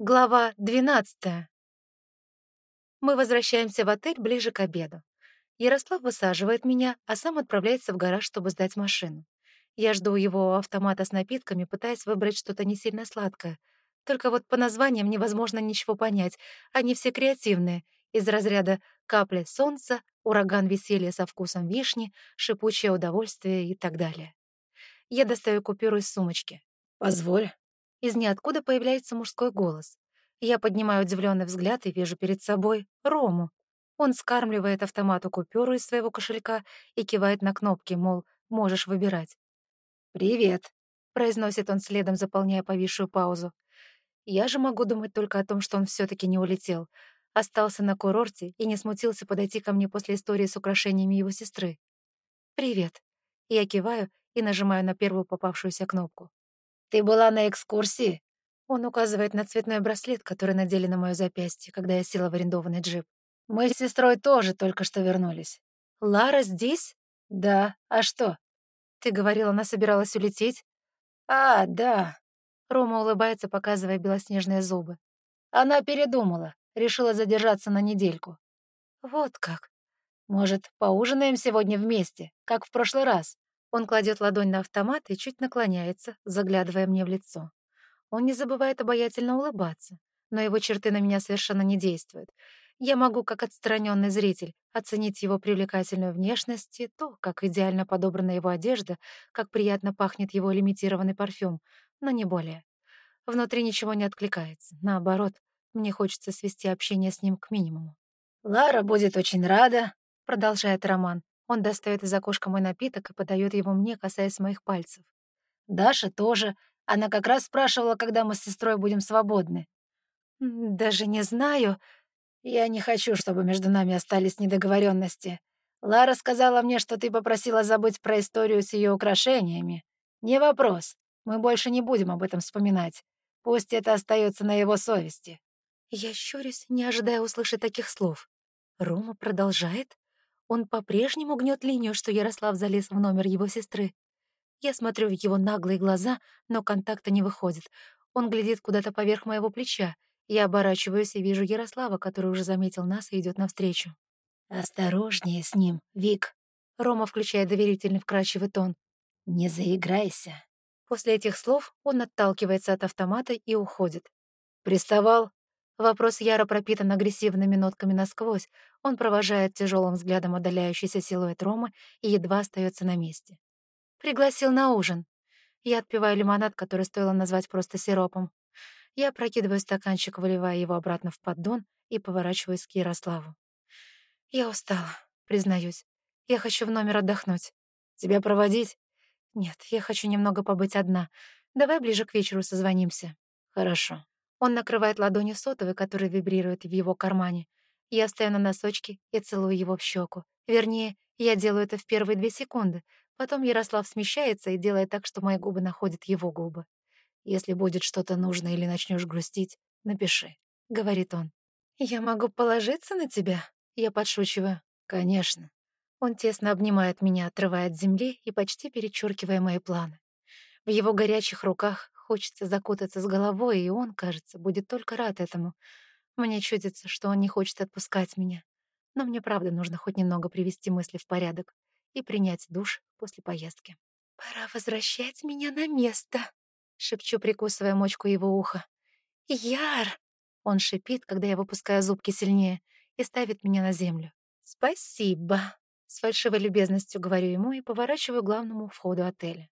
Глава 12. Мы возвращаемся в отель ближе к обеду. Ярослав высаживает меня, а сам отправляется в гараж, чтобы сдать машину. Я жду его у автомата с напитками, пытаясь выбрать что-то не сильно сладкое. Только вот по названиям невозможно ничего понять. Они все креативные. Из разряда «капли солнца», «ураган веселья со вкусом вишни», «шипучее удовольствие» и так далее. Я достаю купюру из сумочки. «Позволь». Из ниоткуда появляется мужской голос. Я поднимаю удивленный взгляд и вижу перед собой Рому. Он скармливает автомату купюру из своего кошелька и кивает на кнопки, мол, можешь выбирать. «Привет», — произносит он следом, заполняя повисшую паузу. Я же могу думать только о том, что он все таки не улетел. Остался на курорте и не смутился подойти ко мне после истории с украшениями его сестры. «Привет». Я киваю и нажимаю на первую попавшуюся кнопку. «Ты была на экскурсии?» Он указывает на цветной браслет, который надели на моё запястье, когда я села в арендованный джип. «Мы с сестрой тоже только что вернулись». «Лара здесь?» «Да. А что?» «Ты говорила, она собиралась улететь?» «А, да». Рома улыбается, показывая белоснежные зубы. Она передумала. Решила задержаться на недельку. «Вот как. Может, поужинаем сегодня вместе, как в прошлый раз?» Он кладет ладонь на автомат и чуть наклоняется, заглядывая мне в лицо. Он не забывает обаятельно улыбаться, но его черты на меня совершенно не действуют. Я могу, как отстраненный зритель, оценить его привлекательную внешность и то, как идеально подобрана его одежда, как приятно пахнет его лимитированный парфюм, но не более. Внутри ничего не откликается. Наоборот, мне хочется свести общение с ним к минимуму. «Лара будет очень рада», — продолжает Роман. Он достает из окошка мой напиток и подает его мне, касаясь моих пальцев. «Даша тоже. Она как раз спрашивала, когда мы с сестрой будем свободны». «Даже не знаю. Я не хочу, чтобы между нами остались недоговоренности. Лара сказала мне, что ты попросила забыть про историю с ее украшениями. Не вопрос. Мы больше не будем об этом вспоминать. Пусть это остается на его совести». Я щурюсь, не ожидая услышать таких слов. Рома продолжает? Он по-прежнему гнет линию, что Ярослав залез в номер его сестры. Я смотрю в его наглые глаза, но контакта не выходит. Он глядит куда-то поверх моего плеча. Я оборачиваюсь и вижу Ярослава, который уже заметил нас и идет навстречу. «Осторожнее с ним, Вик!» Рома включает доверительный вкрадчивый тон. «Не заиграйся!» После этих слов он отталкивается от автомата и уходит. «Приставал?» Вопрос яро пропитан агрессивными нотками насквозь. Он провожает тяжелым взглядом отдаляющийся силуэт Ромы и едва остается на месте. Пригласил на ужин. Я отпиваю лимонад, который стоило назвать просто сиропом. Я прокидываю стаканчик, выливая его обратно в поддон и поворачиваюсь к Ярославу. Я устала, признаюсь. Я хочу в номер отдохнуть. Тебя проводить? Нет, я хочу немного побыть одна. Давай ближе к вечеру созвонимся. Хорошо. Он накрывает ладонью сотовый, который вибрирует в его кармане. Я встаю на носочки и целую его в щеку. Вернее, я делаю это в первые две секунды. Потом Ярослав смещается и делает так, что мои губы находят его губы. «Если будет что-то нужно или начнешь грустить, напиши», — говорит он. «Я могу положиться на тебя?» Я подшучиваю. «Конечно». Он тесно обнимает меня, отрывая от земли и почти перечеркивая мои планы. В его горячих руках Хочется закутаться с головой, и он, кажется, будет только рад этому. Мне чудится, что он не хочет отпускать меня. Но мне правда нужно хоть немного привести мысли в порядок и принять душ после поездки. «Пора возвращать меня на место», — шепчу, прикусывая мочку его уха. «Яр!» — он шипит, когда я выпускаю зубки сильнее, и ставит меня на землю. «Спасибо!» — с фальшивой любезностью говорю ему и поворачиваю к главному входу отеля.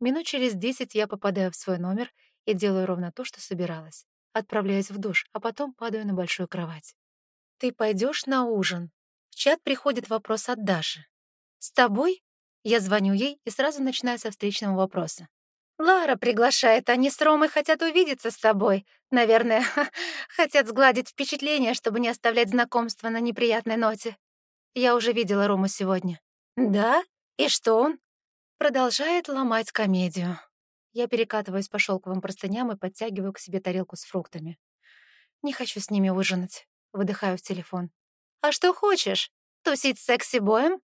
Минут через десять я попадаю в свой номер и делаю ровно то, что собиралась. Отправляюсь в душ, а потом падаю на большую кровать. «Ты пойдешь на ужин?» В чат приходит вопрос от Даши. «С тобой?» Я звоню ей и сразу начинаю со встречного вопроса. «Лара приглашает, они с Ромой хотят увидеться с тобой. Наверное, хотят сгладить впечатление, чтобы не оставлять знакомство на неприятной ноте. Я уже видела Рому сегодня». «Да? И что он?» Продолжает ломать комедию. Я перекатываюсь по шелковым простыням и подтягиваю к себе тарелку с фруктами. Не хочу с ними ужинать. Выдыхаю в телефон. «А что хочешь? Тусить с секси-боем?»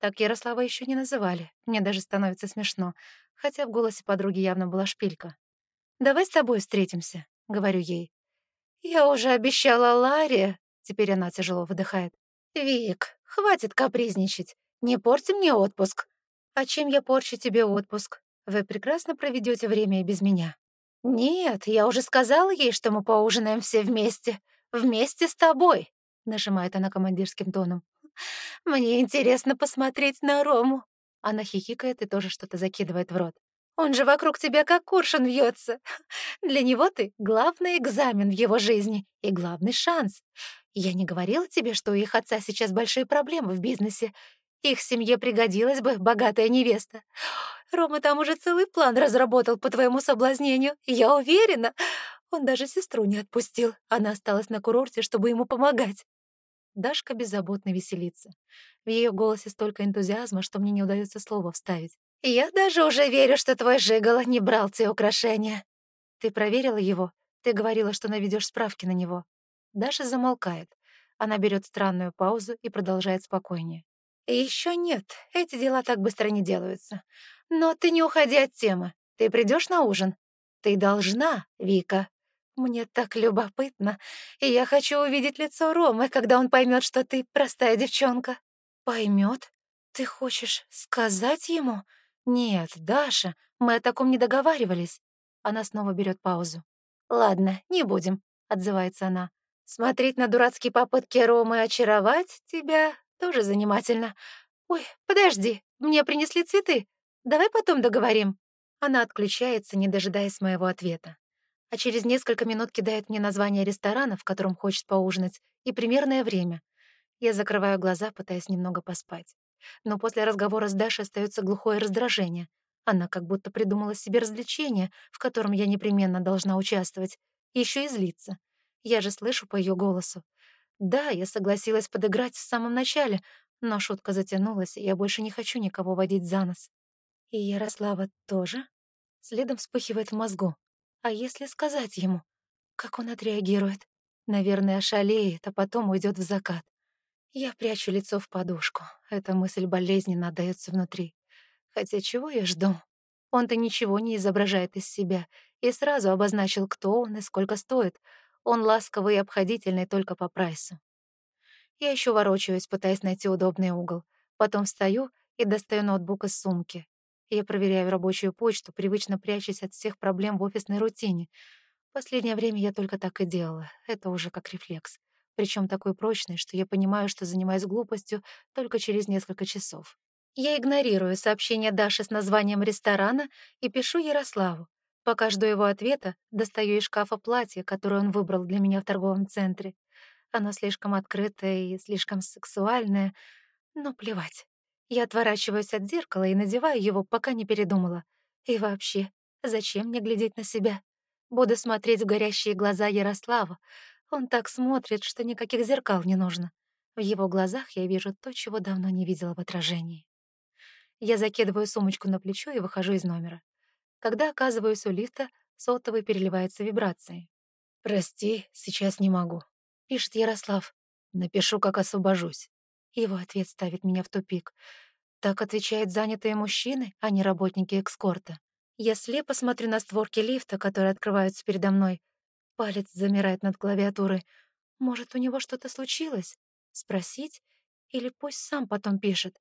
Так Ярослава еще не называли. Мне даже становится смешно, хотя в голосе подруги явно была шпилька. «Давай с тобой встретимся», — говорю ей. «Я уже обещала Ларе...» Теперь она тяжело выдыхает. «Вик, хватит капризничать. Не порти мне отпуск». «А чем я порчу тебе отпуск? Вы прекрасно проведете время и без меня». «Нет, я уже сказала ей, что мы поужинаем все вместе. Вместе с тобой», — нажимает она командирским тоном. «Мне интересно посмотреть на Рому». Она хихикает и тоже что-то закидывает в рот. Он же вокруг тебя как куршин вьется. Для него ты — главный экзамен в его жизни и главный шанс. Я не говорила тебе, что у их отца сейчас большие проблемы в бизнесе. Их семье пригодилась бы богатая невеста. Рома там уже целый план разработал по твоему соблазнению, я уверена. Он даже сестру не отпустил. Она осталась на курорте, чтобы ему помогать. Дашка беззаботно веселится. В ее голосе столько энтузиазма, что мне не удается слова вставить. «Я даже уже верю, что твой жигало не брал те украшения». «Ты проверила его? Ты говорила, что наведешь справки на него». Даша замолкает. Она берет странную паузу и продолжает спокойнее. Еще нет, эти дела так быстро не делаются. Но ты не уходи от темы. Ты придешь на ужин? Ты должна, Вика. Мне так любопытно, и я хочу увидеть лицо Ромы, когда он поймет, что ты простая девчонка. Поймет? Ты хочешь сказать ему? «Нет, Даша, мы о таком не договаривались». Она снова берет паузу. «Ладно, не будем», — отзывается она. «Смотреть на дурацкие попытки Ромы очаровать тебя тоже занимательно. Ой, подожди, мне принесли цветы. Давай потом договорим». Она отключается, не дожидаясь моего ответа. А через несколько минут кидает мне название ресторана, в котором хочет поужинать, и примерное время. Я закрываю глаза, пытаясь немного поспать но после разговора с Дашей остается глухое раздражение. Она как будто придумала себе развлечение, в котором я непременно должна участвовать, еще и злиться. Я же слышу по ее голосу. Да, я согласилась подыграть в самом начале, но шутка затянулась, и я больше не хочу никого водить за нос. И Ярослава тоже? Следом вспыхивает в мозгу. А если сказать ему? Как он отреагирует? Наверное, шалеет, а потом уйдет в закат. Я прячу лицо в подушку. Эта мысль болезненно отдаётся внутри. Хотя чего я жду? Он-то ничего не изображает из себя и сразу обозначил, кто он и сколько стоит. Он ласковый и обходительный только по прайсу. Я еще ворочаюсь, пытаясь найти удобный угол. Потом встаю и достаю ноутбук из сумки. Я проверяю рабочую почту, привычно прячась от всех проблем в офисной рутине. Последнее время я только так и делала. Это уже как рефлекс причем такой прочный, что я понимаю, что занимаюсь глупостью только через несколько часов. Я игнорирую сообщение Даши с названием ресторана и пишу Ярославу. Пока жду его ответа, достаю из шкафа платье, которое он выбрал для меня в торговом центре. Оно слишком открытое и слишком сексуальное, но плевать. Я отворачиваюсь от зеркала и надеваю его, пока не передумала. И вообще, зачем мне глядеть на себя? Буду смотреть в горящие глаза Ярослава, он так смотрит, что никаких зеркал не нужно. В его глазах я вижу то, чего давно не видела в отражении. Я закидываю сумочку на плечо и выхожу из номера. Когда оказываюсь у лифта, сотовый переливается вибрацией. «Прости, сейчас не могу», — пишет Ярослав. «Напишу, как освобожусь». Его ответ ставит меня в тупик. Так отвечают занятые мужчины, а не работники экскорта. Я слепо смотрю на створки лифта, которые открываются передо мной, Палец замирает над клавиатурой. Может, у него что-то случилось? Спросить? Или пусть сам потом пишет?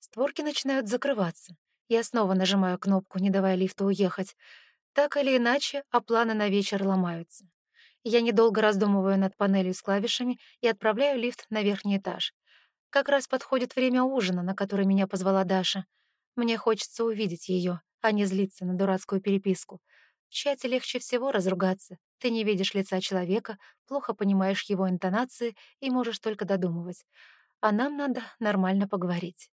Створки начинают закрываться. Я снова нажимаю кнопку, не давая лифту уехать. Так или иначе, а планы на вечер ломаются. Я недолго раздумываю над панелью с клавишами и отправляю лифт на верхний этаж. Как раз подходит время ужина, на который меня позвала Даша. Мне хочется увидеть ее, а не злиться на дурацкую переписку. В чате легче всего разругаться. Ты не видишь лица человека, плохо понимаешь его интонации и можешь только додумывать. А нам надо нормально поговорить.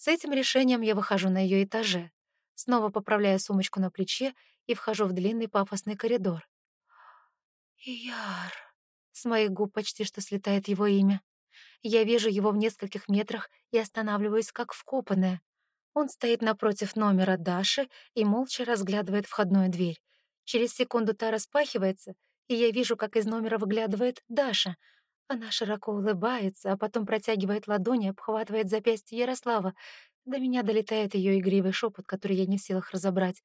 С этим решением я выхожу на ее этаже, снова поправляю сумочку на плече и вхожу в длинный пафосный коридор. Яр. С моих губ почти что слетает его имя. Я вижу его в нескольких метрах и останавливаюсь как вкопанная. Он стоит напротив номера Даши и молча разглядывает входную дверь. Через секунду та распахивается, и я вижу, как из номера выглядывает Даша. Она широко улыбается, а потом протягивает ладони обхватывает запястье Ярослава. До меня долетает ее игривый шепот, который я не в силах разобрать.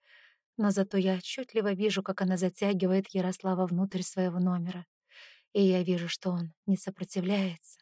Но зато я отчетливо вижу, как она затягивает Ярослава внутрь своего номера. и я вижу, что он не сопротивляется.